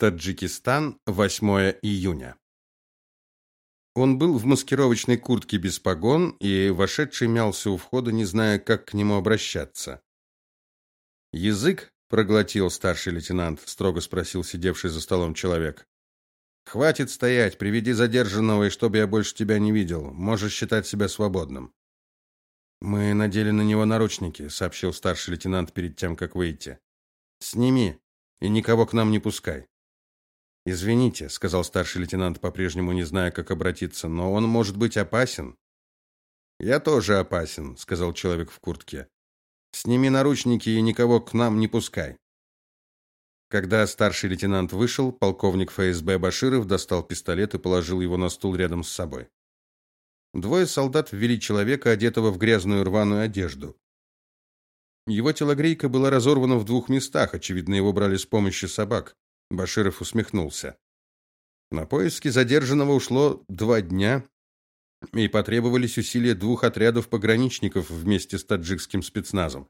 Таджикистан, 8 июня. Он был в маскировочной куртке без погон, и вошедший мялся у входа, не зная, как к нему обращаться. Язык проглотил старший лейтенант, строго спросил сидевший за столом человек. Хватит стоять, приведи задержанного, и чтобы я больше тебя не видел. Можешь считать себя свободным. Мы надели на него наручники, сообщил старший лейтенант перед тем, как выйти. Сними и никого к нам не пускай. Извините, сказал старший лейтенант, по-прежнему не зная, как обратиться, но он может быть опасен. Я тоже опасен, сказал человек в куртке. Сними наручники и никого к нам не пускай. Когда старший лейтенант вышел, полковник ФСБ Баширов достал пистолет и положил его на стул рядом с собой. Двое солдат ввели человека, одетого в грязную рваную одежду. Его телогрейка была разорвана в двух местах, очевидно, его брали с помощью собак. Баширов усмехнулся. На поиски задержанного ушло два дня, и потребовались усилия двух отрядов пограничников вместе с таджикским спецназом.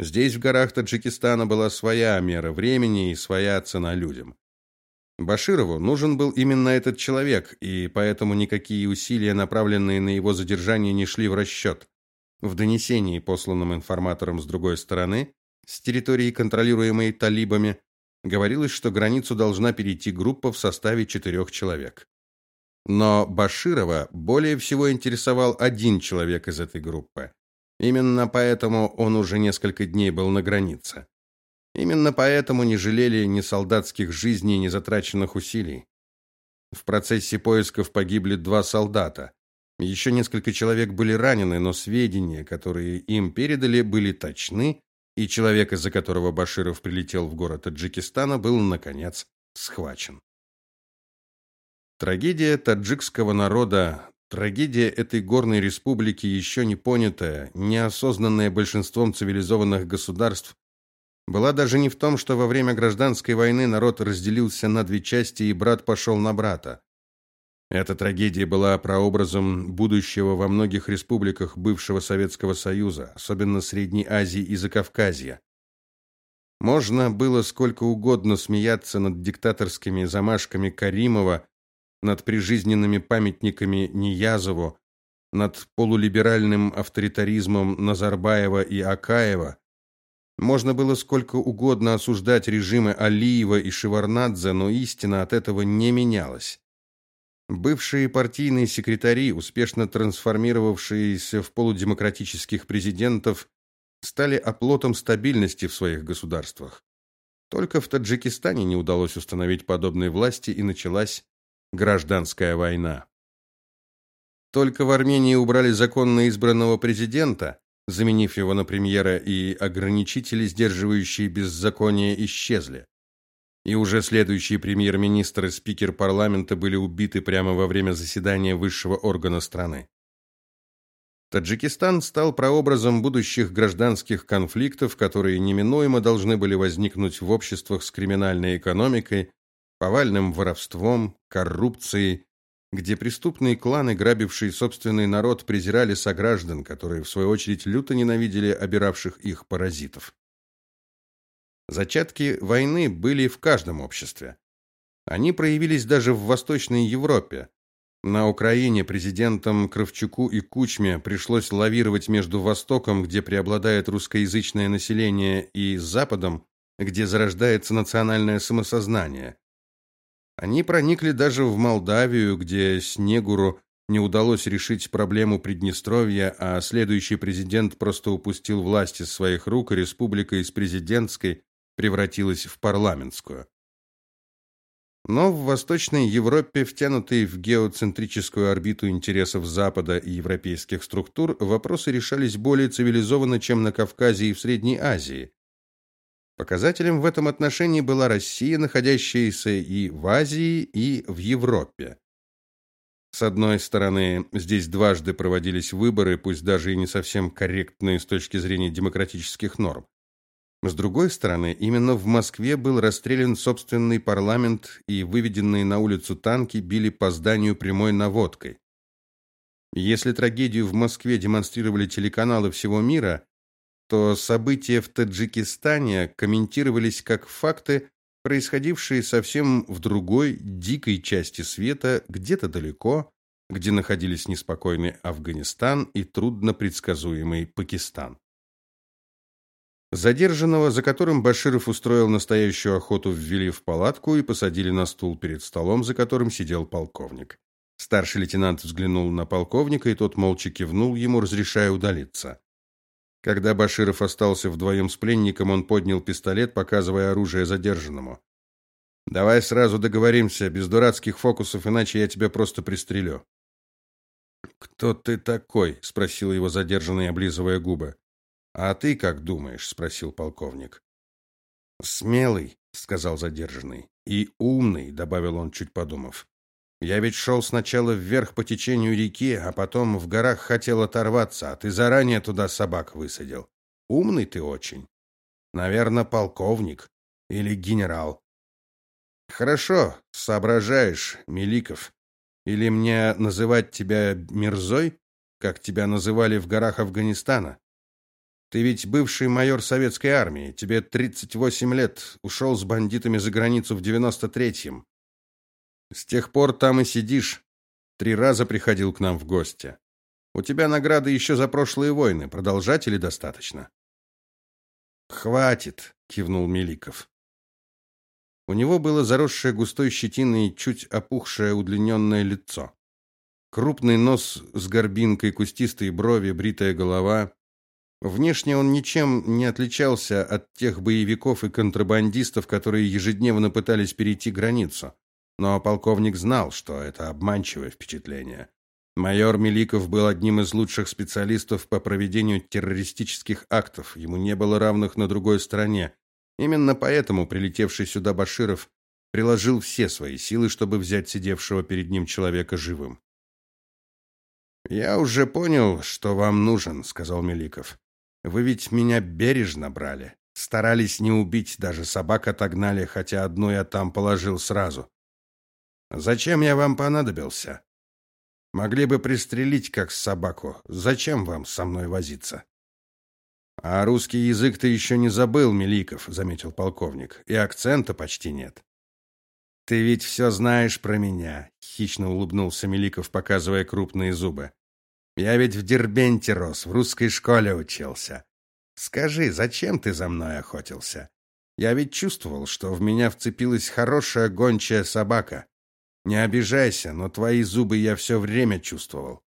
Здесь в горах Таджикистана была своя мера времени и своя цена людям. Баширову нужен был именно этот человек, и поэтому никакие усилия, направленные на его задержание, не шли в расчет. В донесении, посланном информатором с другой стороны, с территории, контролируемой талибами, говорилось, что границу должна перейти группа в составе четырех человек. Но Баширова более всего интересовал один человек из этой группы. Именно поэтому он уже несколько дней был на границе. Именно поэтому не жалели ни солдатских жизней, ни затраченных усилий. В процессе поисков погибли два солдата. Еще несколько человек были ранены, но сведения, которые им передали, были точны и человек, из-за которого Баширов прилетел в город Таджикистана, был наконец схвачен. Трагедия таджикского народа, трагедия этой горной республики еще не понятая, неосознанная большинством цивилизованных государств, была даже не в том, что во время гражданской войны народ разделился на две части и брат пошел на брата. Эта трагедия была прообразом будущего во многих республиках бывшего Советского Союза, особенно Средней Азии и Закавказья. Можно было сколько угодно смеяться над диктаторскими замашками Каримова, над прижизненными памятниками Ниязову, над полулиберальным авторитаризмом Назарбаева и Акаева. Можно было сколько угодно осуждать режимы Алиева и Шеварнадзе, но истина от этого не менялась. Бывшие партийные секретари, успешно трансформировавшиеся в полудемократических президентов, стали оплотом стабильности в своих государствах. Только в Таджикистане не удалось установить подобной власти и началась гражданская война. Только в Армении убрали законно избранного президента, заменив его на премьера, и ограничители, сдерживающие беззаконие, исчезли и уже следующий премьер-министр и спикер парламента были убиты прямо во время заседания высшего органа страны. Таджикистан стал прообразом будущих гражданских конфликтов, которые неминуемо должны были возникнуть в обществах с криминальной экономикой, повальным воровством, коррупцией, где преступные кланы, грабившие собственный народ, презирали сограждан, которые в свою очередь люто ненавидели обиравших их паразитов. Зачатки войны были в каждом обществе. Они проявились даже в Восточной Европе. На Украине президентам Кравчуку и Кучме пришлось лавировать между Востоком, где преобладает русскоязычное население, и Западом, где зарождается национальное самосознание. Они проникли даже в Молдавию, где Снегуру не удалось решить проблему Приднестровья, а следующий президент просто упустил власть из своих рук, республика из президентской превратилась в парламентскую. Но в Восточной Европе, втянутой в геоцентрическую орбиту интересов Запада и европейских структур, вопросы решались более цивилизованно, чем на Кавказе и в Средней Азии. Показателем в этом отношении была Россия, находящаяся и в Азии, и в Европе. С одной стороны, здесь дважды проводились выборы, пусть даже и не совсем корректные с точки зрения демократических норм. С другой стороны, именно в Москве был расстрелян собственный парламент, и выведенные на улицу танки били по зданию прямой наводкой. Если трагедию в Москве демонстрировали телеканалы всего мира, то события в Таджикистане комментировались как факты, происходившие совсем в другой, дикой части света, где-то далеко, где находились неспокойный Афганистан и трудно предсказуемый Пакистан. Задержанного, за которым Баширов устроил настоящую охоту, ввели в палатку и посадили на стул перед столом, за которым сидел полковник. Старший лейтенант взглянул на полковника, и тот молча кивнул ему, разрешая удалиться. Когда Баширов остался вдвоем с пленником, он поднял пистолет, показывая оружие задержанному. Давай сразу договоримся, без дурацких фокусов, иначе я тебя просто пристрелю. Кто ты такой? спросил его задержанный, облизывая губы. А ты как думаешь? спросил полковник. Смелый, сказал задержанный. И умный, добавил он, чуть подумав. Я ведь шел сначала вверх по течению реки, а потом в горах хотел оторваться, а ты заранее туда собак высадил. Умный ты очень. Наверное, полковник или генерал. Хорошо, соображаешь, Меликов. Или мне называть тебя Мирзой, как тебя называли в горах Афганистана? Ты ведь бывший майор советской армии, тебе 38 лет, ушел с бандитами за границу в 93-м. С тех пор там и сидишь. Три раза приходил к нам в гости. У тебя награды еще за прошлые войны. Продолжать или достаточно? Хватит, кивнул Меликов. У него было заросшее густой щетиной чуть опухшее удлиненное лицо. Крупный нос с горбинкой, кустистые брови, бритая голова. Внешне он ничем не отличался от тех боевиков и контрабандистов, которые ежедневно пытались перейти границу. Но полковник знал, что это обманчивое впечатление. Майор Меликов был одним из лучших специалистов по проведению террористических актов. Ему не было равных на другой стороне. Именно поэтому прилетевший сюда Баширов приложил все свои силы, чтобы взять сидевшего перед ним человека живым. Я уже понял, что вам нужен, сказал Меликов. Вы ведь меня бережно брали, старались не убить, даже собак отогнали, хотя одну я там положил сразу. Зачем я вам понадобился? Могли бы пристрелить как собаку. Зачем вам со мной возиться? А русский язык ты еще не забыл, Меликов, заметил полковник. И акцента почти нет. Ты ведь все знаешь про меня, хищно улыбнулся Меликов, показывая крупные зубы. Я ведь в Дербенте рос, в русской школе учился. Скажи, зачем ты за мной охотился? Я ведь чувствовал, что в меня вцепилась хорошая гончая собака. Не обижайся, но твои зубы я все время чувствовал.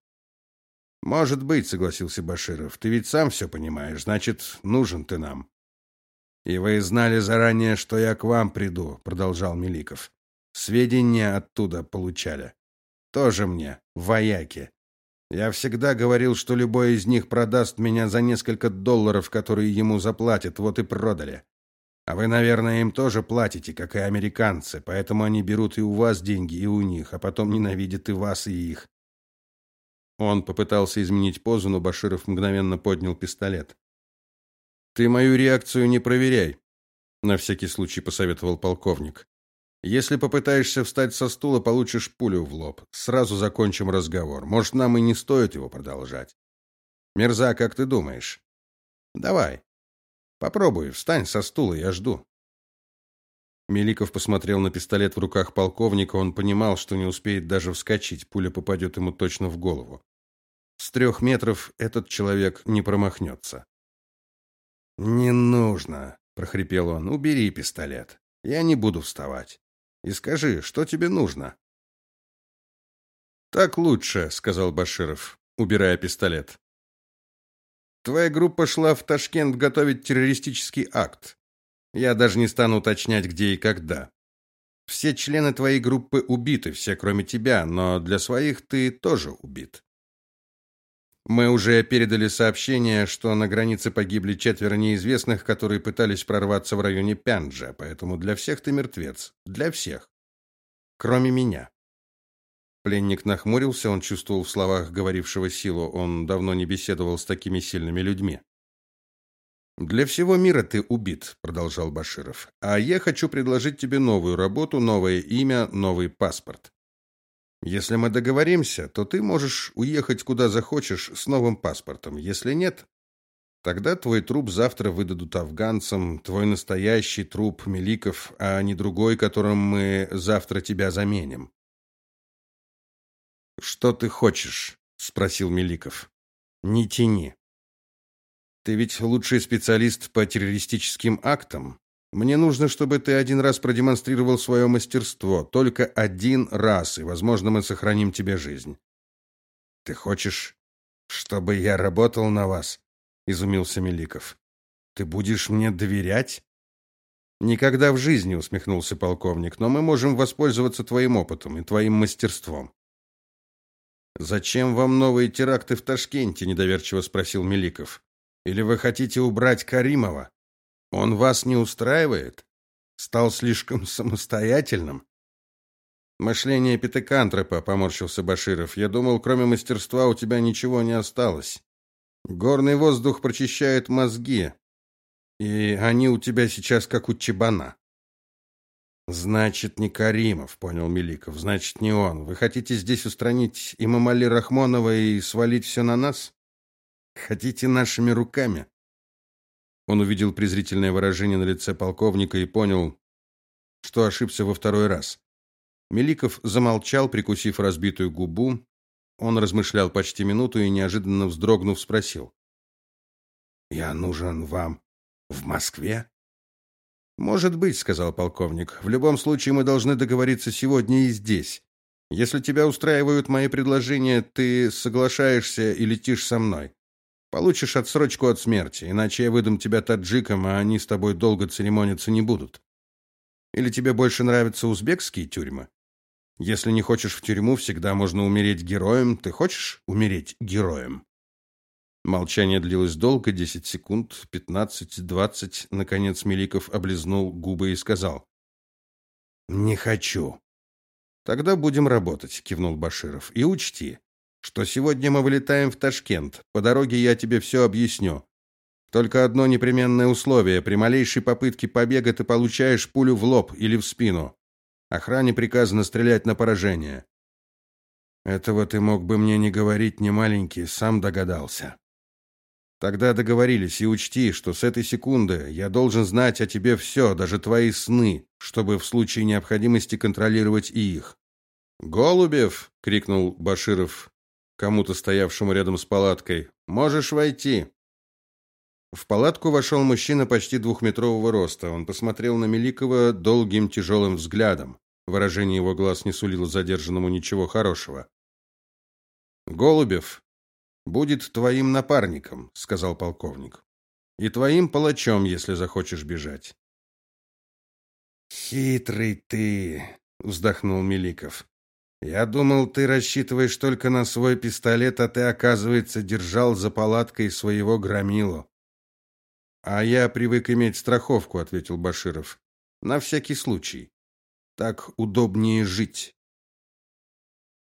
Может быть, согласился Баширов. Ты ведь сам все понимаешь, значит, нужен ты нам. И вы знали заранее, что я к вам приду, продолжал Меликов. Сведения оттуда получали. Тоже мне, вояки. Я всегда говорил, что любой из них продаст меня за несколько долларов, которые ему заплатят, вот и продали. А вы, наверное, им тоже платите, как и американцы, поэтому они берут и у вас деньги, и у них, а потом ненавидят и вас, и их. Он попытался изменить позу, но Баширов мгновенно поднял пистолет. Ты мою реакцию не проверяй, на всякий случай посоветовал полковник. Если попытаешься встать со стула, получишь пулю в лоб. Сразу закончим разговор. Может, нам и не стоит его продолжать. Мерза, как ты думаешь? Давай. Попробуй, встань со стула, я жду. Меликов посмотрел на пистолет в руках полковника, он понимал, что не успеет даже вскочить, пуля попадет ему точно в голову. С трех метров этот человек не промахнется. Не нужно, прохрипел он. Убери пистолет. Я не буду вставать. И скажи, что тебе нужно? Так лучше, сказал Баширов, убирая пистолет. Твоя группа шла в Ташкент готовить террористический акт. Я даже не стану уточнять, где и когда. Все члены твоей группы убиты, все кроме тебя, но для своих ты тоже убит. Мы уже передали сообщение, что на границе погибли четверо неизвестных, которые пытались прорваться в районе Пянджа, поэтому для всех ты мертвец, для всех, кроме меня. Пленник нахмурился, он чувствовал в словах говорившего силу, он давно не беседовал с такими сильными людьми. Для всего мира ты убит, продолжал Баширов. А я хочу предложить тебе новую работу, новое имя, новый паспорт. Если мы договоримся, то ты можешь уехать куда захочешь с новым паспортом. Если нет, Тогда твой труп завтра выдадут афганцам, твой настоящий труп Меликов, а не другой, которым мы завтра тебя заменим. Что ты хочешь? спросил Меликов. Не тяни. Ты ведь лучший специалист по террористическим актам. Мне нужно, чтобы ты один раз продемонстрировал свое мастерство, только один раз, и, возможно, мы сохраним тебе жизнь. Ты хочешь, чтобы я работал на вас? изумился Меликов. Ты будешь мне доверять? Никогда в жизни, усмехнулся полковник, но мы можем воспользоваться твоим опытом и твоим мастерством. Зачем вам новые теракты в Ташкенте? недоверчиво спросил Меликов. Или вы хотите убрать Каримова? Он вас не устраивает? Стал слишком самостоятельным? Мышление пятикантропа, поморщился Баширов. Я думал, кроме мастерства у тебя ничего не осталось. Горный воздух прочищает мозги, и они у тебя сейчас как у чебана. Значит, не Каримов, понял Меликов. Значит, не он. Вы хотите здесь устранить Имамали Рахмонова и свалить все на нас? Хотите нашими руками? Он увидел презрительное выражение на лице полковника и понял, что ошибся во второй раз. Меликов замолчал, прикусив разбитую губу, он размышлял почти минуту и неожиданно вздрогнув спросил: "Я нужен вам в Москве?" "Может быть", сказал полковник. "В любом случае мы должны договориться сегодня и здесь. Если тебя устраивают мои предложения, ты соглашаешься и летишь со мной. Получишь отсрочку от смерти, иначе я выдам тебя таджикам, а они с тобой долго церемониться не будут. Или тебе больше нравятся узбекские тюрьмы? Если не хочешь в тюрьму, всегда можно умереть героем. Ты хочешь умереть героем? Молчание длилось долго, десять секунд, пятнадцать, двадцать. Наконец Меликов облизнул губы и сказал: "Не хочу". Тогда будем работать, кивнул Баширов. И учти, что сегодня мы вылетаем в Ташкент. По дороге я тебе все объясню. Только одно непременное условие: при малейшей попытке побега ты получаешь пулю в лоб или в спину. Охране приказано стрелять на поражение. Этого ты мог бы мне не говорить, не маленький, сам догадался. Тогда договорились, и учти, что с этой секунды я должен знать о тебе все, даже твои сны, чтобы в случае необходимости контролировать и их. Голубев, крикнул Баширов кому-то стоявшему рядом с палаткой. Можешь войти. В палатку вошел мужчина почти двухметрового роста. Он посмотрел на Меликова долгим тяжелым взглядом. Выражение его глаз не сулило задержанному ничего хорошего. Голубев будет твоим напарником, сказал полковник. И твоим палачом, если захочешь бежать. Хитрый ты, вздохнул Меликов. Я думал, ты рассчитываешь только на свой пистолет, а ты, оказывается, держал за палаткой своего громилу. А я привык иметь страховку, ответил Баширов. На всякий случай. Так удобнее жить.